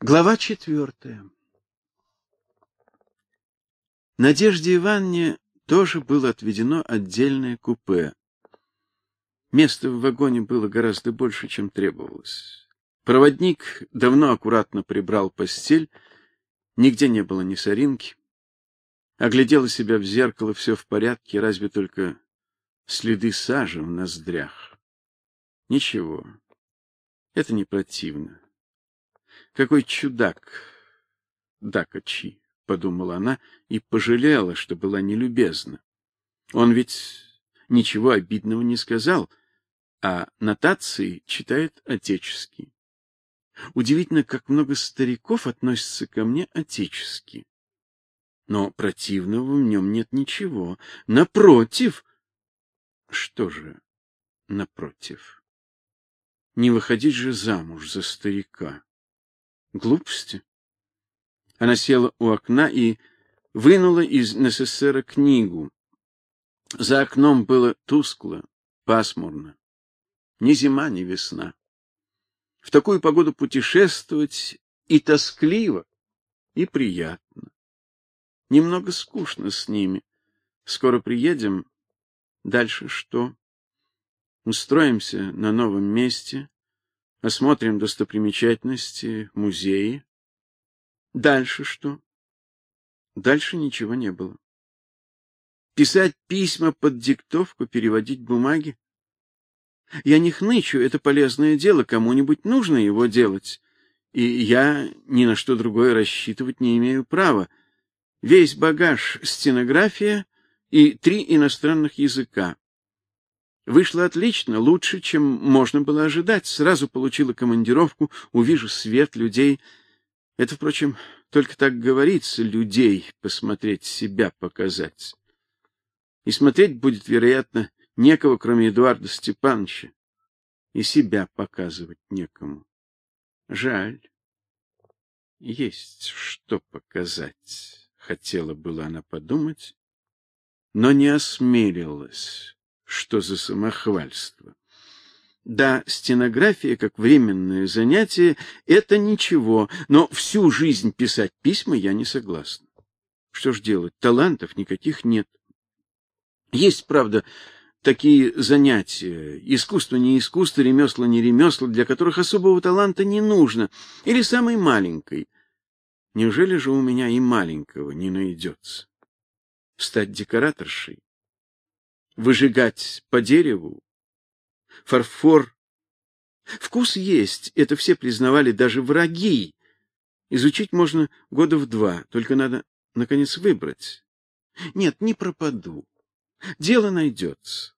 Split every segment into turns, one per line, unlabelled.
Глава четвертая. Надежде Ивановне тоже было отведено отдельное купе. Места в вагоне было гораздо больше, чем требовалось. Проводник давно аккуратно прибрал постель, нигде не было ни соринки. Оглядела себя в зеркало, все в порядке, разве только следы сажи в ноздрях. Ничего. Это не противно. Какой чудак Дакачи, подумала она и пожалела, что была нелюбезна. Он ведь ничего обидного не сказал, а нотации читает отечески. Удивительно, как много стариков относятся ко мне отечески. Но противного в нем нет ничего. Напротив. Что же напротив? Не выходить же замуж за старика. Глупости. Она села у окна и вынула из НССР книгу. За окном было тускло, пасмурно. Ни зима, ни весна. В такую погоду путешествовать и тоскливо, и приятно. Немного скучно с ними. Скоро приедем. Дальше что? Устроимся на новом месте, осмотрим достопримечательности, музеи. Дальше что? Дальше ничего не было. Писать письма под диктовку, переводить бумаги. Я не хнычу, это полезное дело, кому-нибудь нужно его делать. И я ни на что другое рассчитывать не имею права. Весь багаж стенография и три иностранных языка. Вышло отлично, лучше, чем можно было ожидать. Сразу получила командировку, увижу свет людей. Это, впрочем, только так говорится, людей посмотреть себя показать. И смотреть будет, вероятно, некого, кроме Эдуарда Степановича. И себя показывать некому. Жаль. Есть что показать, хотела была она подумать, но не осмелилась что за самохвальство? Да, стенография как временное занятие это ничего, но всю жизнь писать письма я не согласна. Что ж делать? Талантов никаких нет. Есть, правда, такие занятия, искусство не искусство, ремесло не ремесло, для которых особого таланта не нужно, или самой маленькой. Неужели же у меня и маленького не найдется? Стать декораторшей? Выжигать по дереву, фарфор. Вкус есть, это все признавали даже враги. Изучить можно года в два, только надо наконец выбрать. Нет, не пропаду. Дело найдется.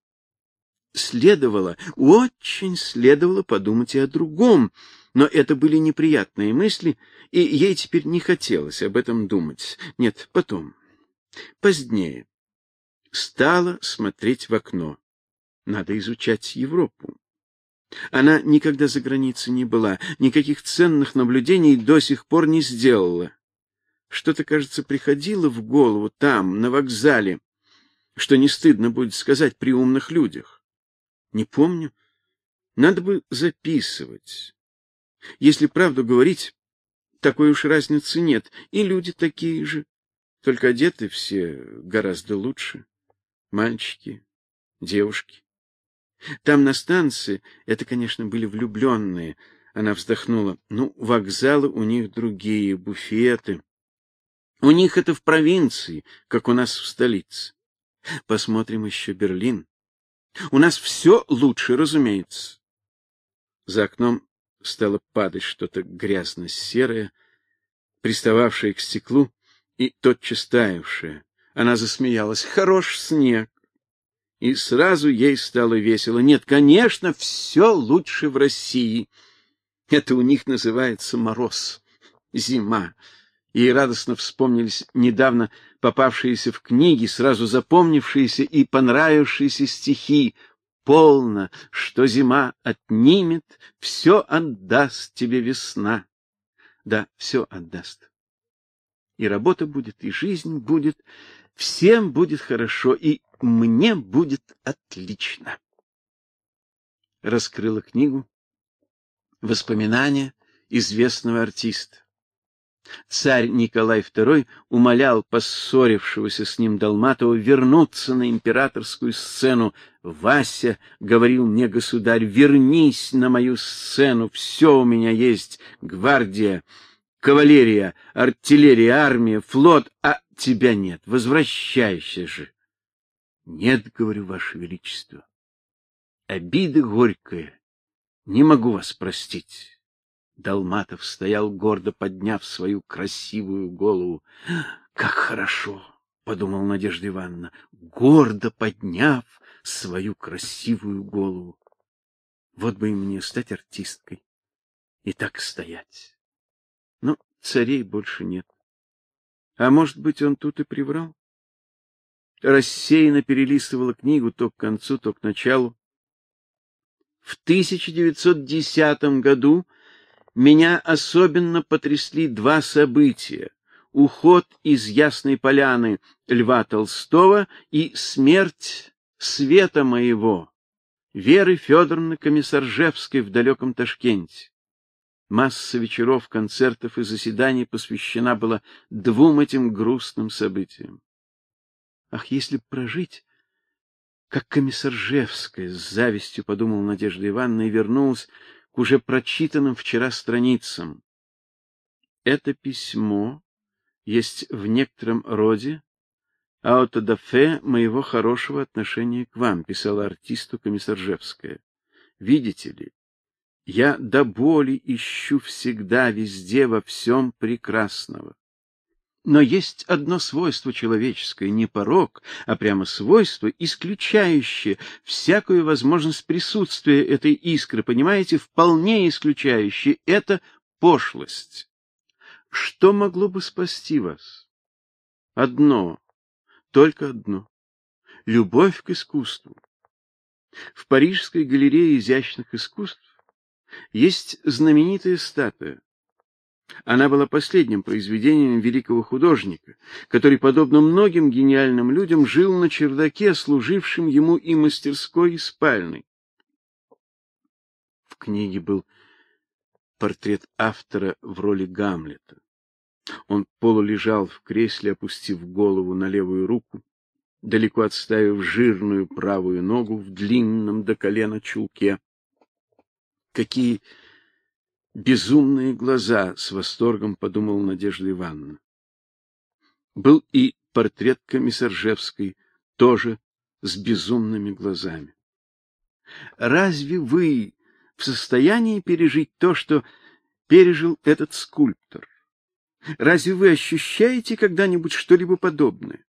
Следовало, очень следовало подумать и о другом, но это были неприятные мысли, и ей теперь не хотелось об этом думать. Нет, потом, позднее стала смотреть в окно. Надо изучать Европу. Она никогда за границей не была, никаких ценных наблюдений до сих пор не сделала. Что-то, кажется, приходило в голову там, на вокзале, что не стыдно будет сказать при умных людях. Не помню. Надо бы записывать. Если правду говорить, такой уж разницы нет, и люди такие же, только одеты все гораздо лучше мальчики, девушки. Там на станции это, конечно, были влюбленные. Она вздохнула. Ну, вокзалы у них другие, буфеты. У них это в провинции, как у нас в столице. Посмотрим еще Берлин. У нас все лучше, разумеется. За окном стало падать что-то грязно-серое, пристававшее к стеклу и тотчас таявшее. Она засмеялась. Хорош снег. И сразу ей стало весело. Нет, конечно, все лучше в России. Это у них называется мороз, зима. Ей радостно вспомнились недавно попавшиеся в книги, сразу запомнившиеся и понравившиеся стихи. Полно, что зима отнимет, все отдаст тебе весна. Да, все отдаст. И работа будет, и жизнь будет, Всем будет хорошо, и мне будет отлично. Раскрыла книгу Воспоминания известного артиста. Царь Николай II умолял поссорившегося с ним Долматова вернуться на императорскую сцену. Вася говорил мне, государь, вернись на мою сцену, все у меня есть, гвардия, кавалерия, артиллерия, армия, флот, а тебя нет, возвращайся же. Нет, говорю, ваше величество. Обида горькая, не могу вас простить. Долматов стоял гордо подняв свою красивую голову. Как хорошо, подумал Надежда Ивановна, гордо подняв свою красивую голову. Вот бы и мне стать артисткой и так стоять. Но царей больше нет. А может быть, он тут и приврал? Рассеянно перелистывала книгу то к концу, то к началу. В 1910 году меня особенно потрясли два события: уход из Ясной Поляны Льва Толстого и смерть света моего Веры Федоровны Комиссаржевской в далеком Ташкенте. Масса вечеров, концертов и заседаний посвящена была двум этим грустным событиям. Ах, если б прожить как комиссаржевская, с завистью подумал Надежда Ивановна и вернулась к уже прочитанным вчера страницам. Это письмо есть в некотором роде аутодафе моего хорошего отношения к вам, писала артисту Комиссаржевская. Видите ли, я до боли ищу всегда, везде, во всем прекрасного. Но есть одно свойство человеческое, не порок, а прямо свойство, исключающее всякую возможность присутствия этой искры, понимаете, вполне исключающее это пошлость. Что могло бы спасти вас? Одно, только одно любовь к искусству. В Парижской галерее изящных искусств есть знаменитая статуя она была последним произведением великого художника, который, подобно многим гениальным людям, жил на чердаке, служившем ему и мастерской, и спальной. В книге был портрет автора в роли Гамлета. Он полулежал в кресле, опустив голову на левую руку, далеко отставив жирную правую ногу в длинном до колена чулке. Какие безумные глаза, с восторгом подумала Надежда Ивановна. Был и портрет комиссаржевской, тоже с безумными глазами. Разве вы в состоянии пережить то, что пережил этот скульптор? Разве вы ощущаете когда-нибудь что-либо подобное?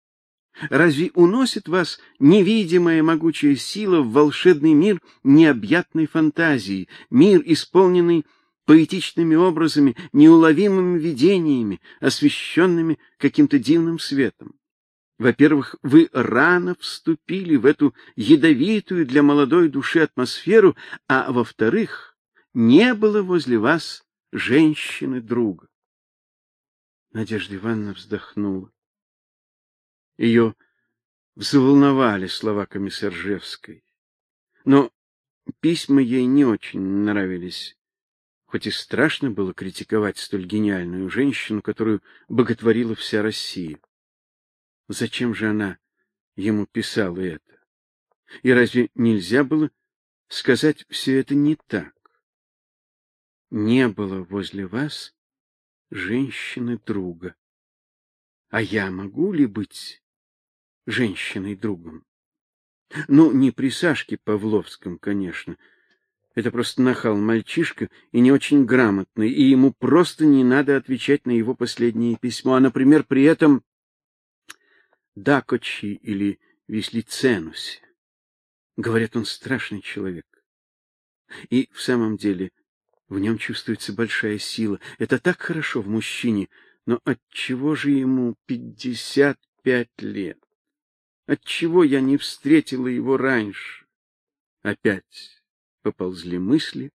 Разве уносит вас невидимая могучая сила в волшебный мир необъятной фантазии, мир, исполненный поэтичными образами, неуловимыми видениями, освещенными каким-то дивным светом. Во-первых, вы рано вступили в эту ядовитую для молодой души атмосферу, а во-вторых, не было возле вас женщины-друга. Надежда Ивановна вздохнула. Ее взволновали слова комиссаржевской. Но письма ей не очень нравились хоть и страшно было критиковать столь гениальную женщину, которую боготворила вся Россия. Зачем же она ему писала это? И разве нельзя было сказать все это не так? Не было возле вас женщины друга. А я могу ли быть женщиной другом? Ну, не при Сашке Павловском, конечно, — это просто нахал мальчишка и не очень грамотный, и ему просто не надо отвечать на его последнее письмо, а, например, при этом Дакочи или Вислиценусе. Говорят, он страшный человек. И в самом деле в нем чувствуется большая сила. Это так хорошо в мужчине, но от чего же ему пятьдесят пять лет? От чего я не встретила его раньше? Опять поползли мысли,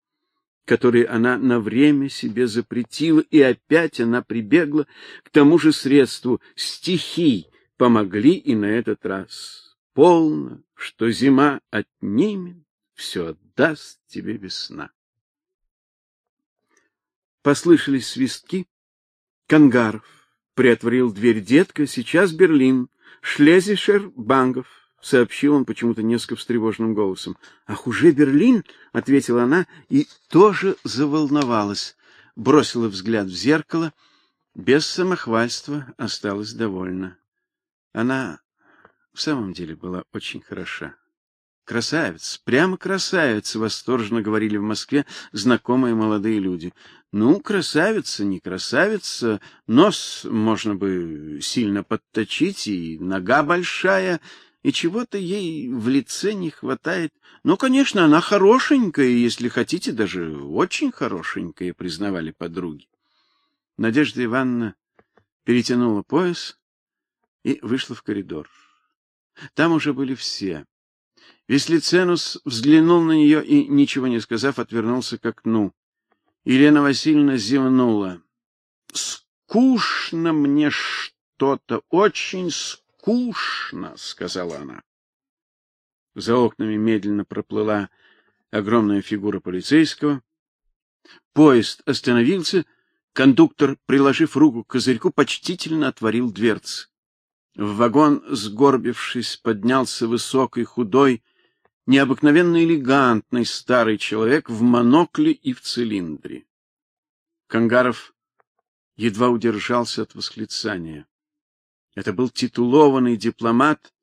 которые она на время себе запретила, и опять она прибегла к тому же средству стихий помогли и на этот раз. Полно, что зима отнимет, все отдаст тебе весна. Послышались свистки, Кангаров приотворил дверь детка, сейчас Берлин, Шлезишер, Бангов, сообщил он почему-то несколько встревоженным голосом. Ах, уже Берлин, ответила она и тоже заволновалась. Бросила взгляд в зеркало, без самохвальства, осталась довольна. Она в самом деле была очень хороша. Красавец, прямо красавец, восторженно говорили в Москве знакомые молодые люди. Ну, красавица, не красавица, нос можно бы сильно подточить и нога большая, и чего-то ей в лице не хватает. Ну, конечно, она хорошенькая, если хотите, даже очень хорошенькая, признавали подруги. Надежда Ивановна перетянула пояс и вышла в коридор. Там уже были все. Веслиценус взглянул на нее и, ничего не сказав, отвернулся к окну. Елена Васильевна зевнула. Скучно мне что-то, очень скучно, сказала она. За окнами медленно проплыла огромная фигура полицейского. Поезд остановился, кондуктор, приложив руку к козырьку, почтительно отворил дверцы. В вагон, сгорбившись, поднялся высокий, худой, необыкновенно элегантный старый человек в монокле и в цилиндре. Кангаров едва удержался от восклицания. Это был титулованный дипломат,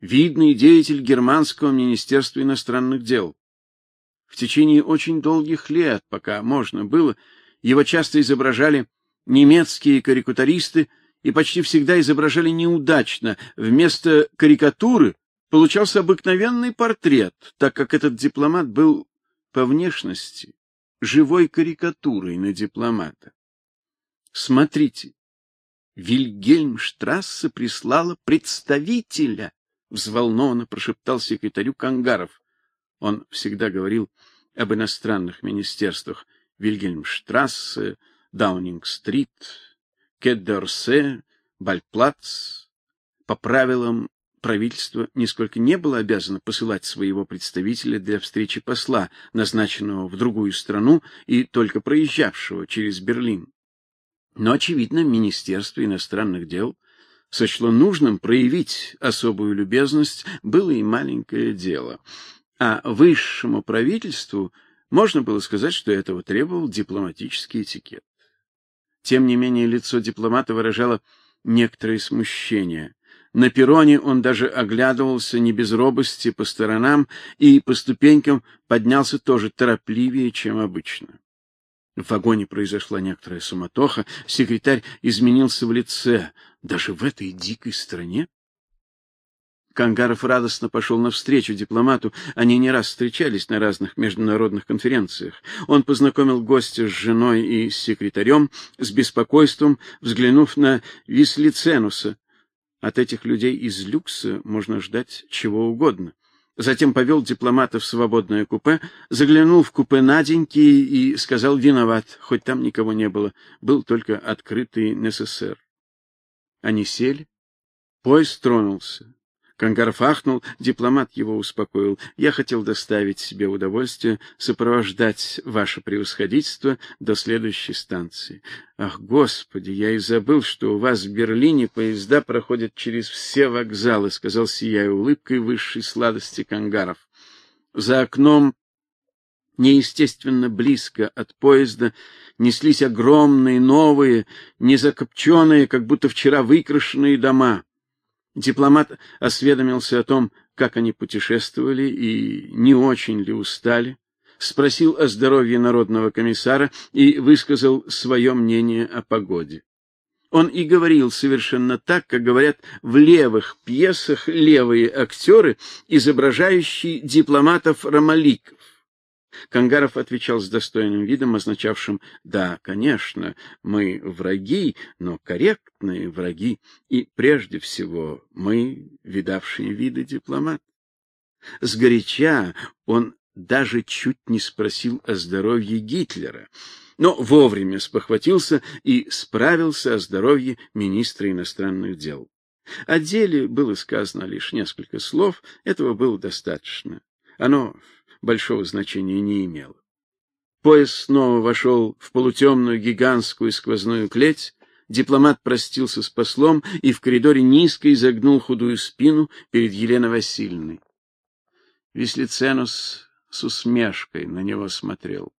видный деятель германского министерства иностранных дел. В течение очень долгих лет, пока можно было, его часто изображали немецкие карикатуристы и почти всегда изображали неудачно. Вместо карикатуры получался обыкновенный портрет, так как этот дипломат был по внешности живой карикатурой на дипломата. Смотрите, Вильгельмштрассе прислала представителя, взволнованно прошептал секретарю Кангаров. Он всегда говорил об иностранных министерствах: Вильгельмштрассе, Даунинг-стрит, Кеддерсе, Бальплац. По правилам правительство нисколько не было обязано посылать своего представителя для встречи посла, назначенного в другую страну и только проезжавшего через Берлин. Но очевидно, Министерство иностранных дел сочло нужным проявить особую любезность, было и маленькое дело. А высшему правительству можно было сказать, что этого требовал дипломатический этикет. Тем не менее, лицо дипломата выражало некоторое смущение. На перроне он даже оглядывался не без робости по сторонам и по ступенькам поднялся тоже торопливее, чем обычно. В вагоне произошла некоторая суматоха, секретарь изменился в лице, даже в этой дикой стране. Кангаров радостно пошел навстречу дипломату, они не раз встречались на разных международных конференциях. Он познакомил гостя с женой и с секретарем, с беспокойством взглянув на Вислиценуса, от этих людей из люкса можно ждать чего угодно. Затем повел дипломата в свободное купе, заглянул в купе Наденьки и сказал виноват, хоть там никого не было, был только открытый НССР. Они сели, поезд тронулся. Кангаров ахнул, дипломат его успокоил. Я хотел доставить себе удовольствие сопровождать ваше превосходительство до следующей станции. Ах, господи, я и забыл, что у вас в Берлине поезда проходят через все вокзалы, сказал сияя улыбкой высшей сладости Кангаров. За окном неестественно близко от поезда неслись огромные новые, незакопченные, как будто вчера выкрашенные дома. Дипломат осведомился о том, как они путешествовали и не очень ли устали, спросил о здоровье народного комиссара и высказал свое мнение о погоде. Он и говорил совершенно так, как говорят в левых пьесах левые актеры, изображающие дипломатов-ромаликов. Кангаров отвечал с достойным видом, означавшим: "Да, конечно, мы враги, но корректные враги, и прежде всего мы видавшие виды дипломат". С горяча он даже чуть не спросил о здоровье Гитлера, но вовремя спохватился и справился о здоровье министра иностранных дел. О деле было сказано лишь несколько слов, этого было достаточно. Оно большого значения не имело. Поезд снова вошел в полутемную гигантскую сквозную клеть, Дипломат простился с послом и в коридоре низко изогнул худую спину перед Еленой Васильевной. Веслиценус с усмешкой на него смотрел.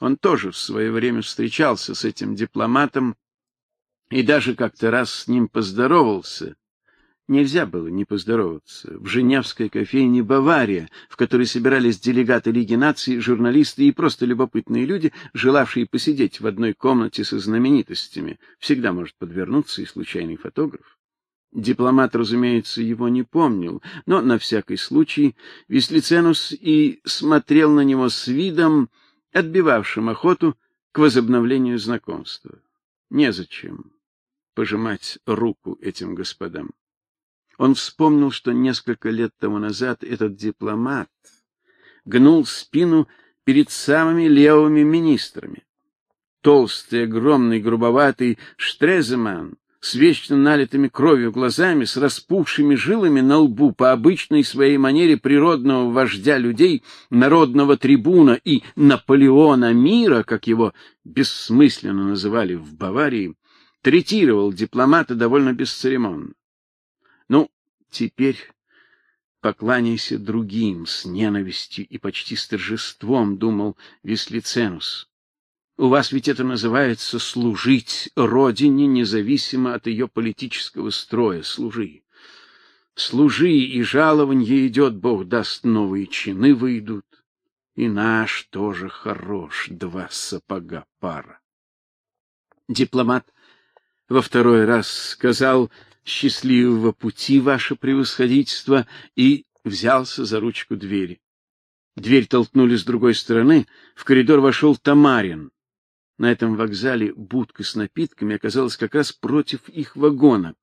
Он тоже в свое время встречался с этим дипломатом и даже как-то раз с ним поздоровался. Нельзя было не поздороваться. В Женевской кофейне Бавария, в которой собирались делегаты Лиги наций, журналисты и просто любопытные люди, желавшие посидеть в одной комнате со знаменитостями, всегда может подвернуться и случайный фотограф. Дипломат, разумеется, его не помнил, но на всякий случай Веслиценус и смотрел на него с видом, отбивавшим охоту к возобновлению знакомства. Незачем пожимать руку этим господам. Он вспомнил, что несколько лет тому назад этот дипломат гнул спину перед самыми левыми министрами. Толстый, огромный, грубоватый Штреземан с вечно налитыми кровью глазами, с распухшими жилами на лбу по обычной своей манере природного вождя людей, народного трибуна и Наполеона мира, как его бессмысленно называли в Баварии, третировал дипломата довольно бесцеремонно. Теперь покланяйся другим с ненавистью и почти с торжеством, думал Веслиценус. У вас ведь это называется служить родине независимо от ее политического строя, служи. Служи, и жалование идет, Бог даст, новые чины выйдут. И наш тоже хорош, два сапога пара. Дипломат во второй раз сказал счастливого пути, ваше превосходительство, и взялся за ручку двери. Дверь толкнули с другой стороны, в коридор вошел Тамарин. На этом вокзале будка с напитками оказалась как раз против их вагона.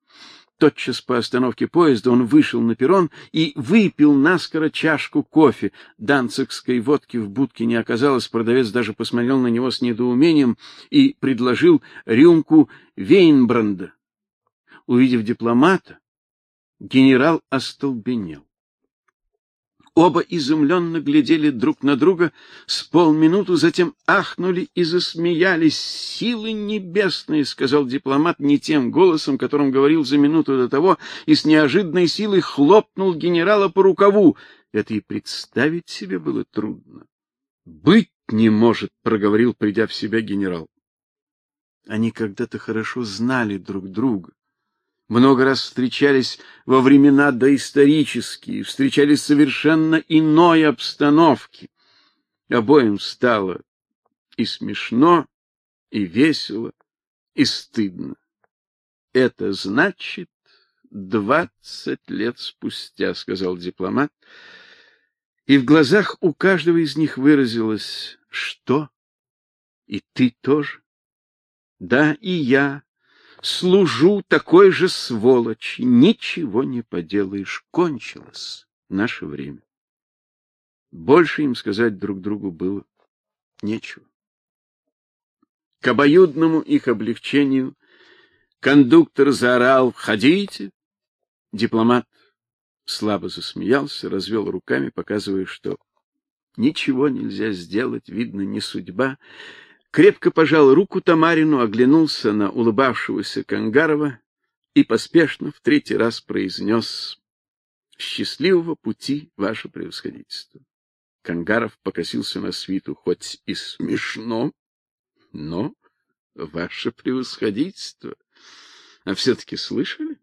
Тотчас по остановке поезда он вышел на перрон и выпил наскоро чашку кофе. Данцигской водки в будке не оказалось, продавец даже посмотрел на него с недоумением и предложил рюмку Вейнбранда увидев дипломата, генерал остолбенел. Оба изумленно глядели друг на друга с полминуты, затем ахнули и засмеялись. «Силы небесные!» — сказал дипломат не тем голосом, которым говорил за минуту до того, и с неожиданной силой хлопнул генерала по рукаву. Это и представить себе было трудно. «Быть не может!» — проговорил, придя в себя генерал. Они когда-то хорошо знали друг друга много раз встречались во времена доисторические, встречались в совершенно иной обстановке. Обоим стало и смешно, и весело, и стыдно. Это значит двадцать лет спустя, сказал дипломат, и в глазах у каждого из них выразилось: "Что? И ты тоже?" "Да, и я", служу такой же сволочи. Ничего не поделаешь, кончилось наше время. Больше им сказать друг другу было нечего. К обоюдному их облегчению кондуктор заорал: "Входите!" Дипломат слабо засмеялся, развел руками, показывая, что ничего нельзя сделать, видно, не судьба крепко пожал руку Тамарину, оглянулся на улыбавшегося Кангарова и поспешно в третий раз произнес «Счастливого пути, ваше превосходительство». Кангаров покосился на свиту, хоть и смешно, но ваше превосходительство. А все-таки слышали?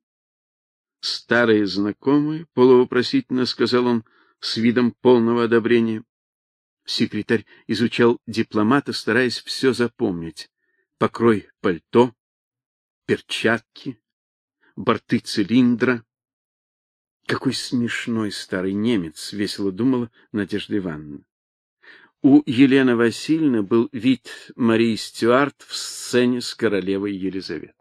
Старые знакомые, полувопросительно сказал он с видом полного одобрения. Секретарь изучал дипломата, стараясь все запомнить: покрой пальто, перчатки, борты цилиндра. Какой смешной старый немец, весело думала Надежда Ивановна. У Елены Васильевны был вид Марии Стюарт в сцене с королевой Елизаветой.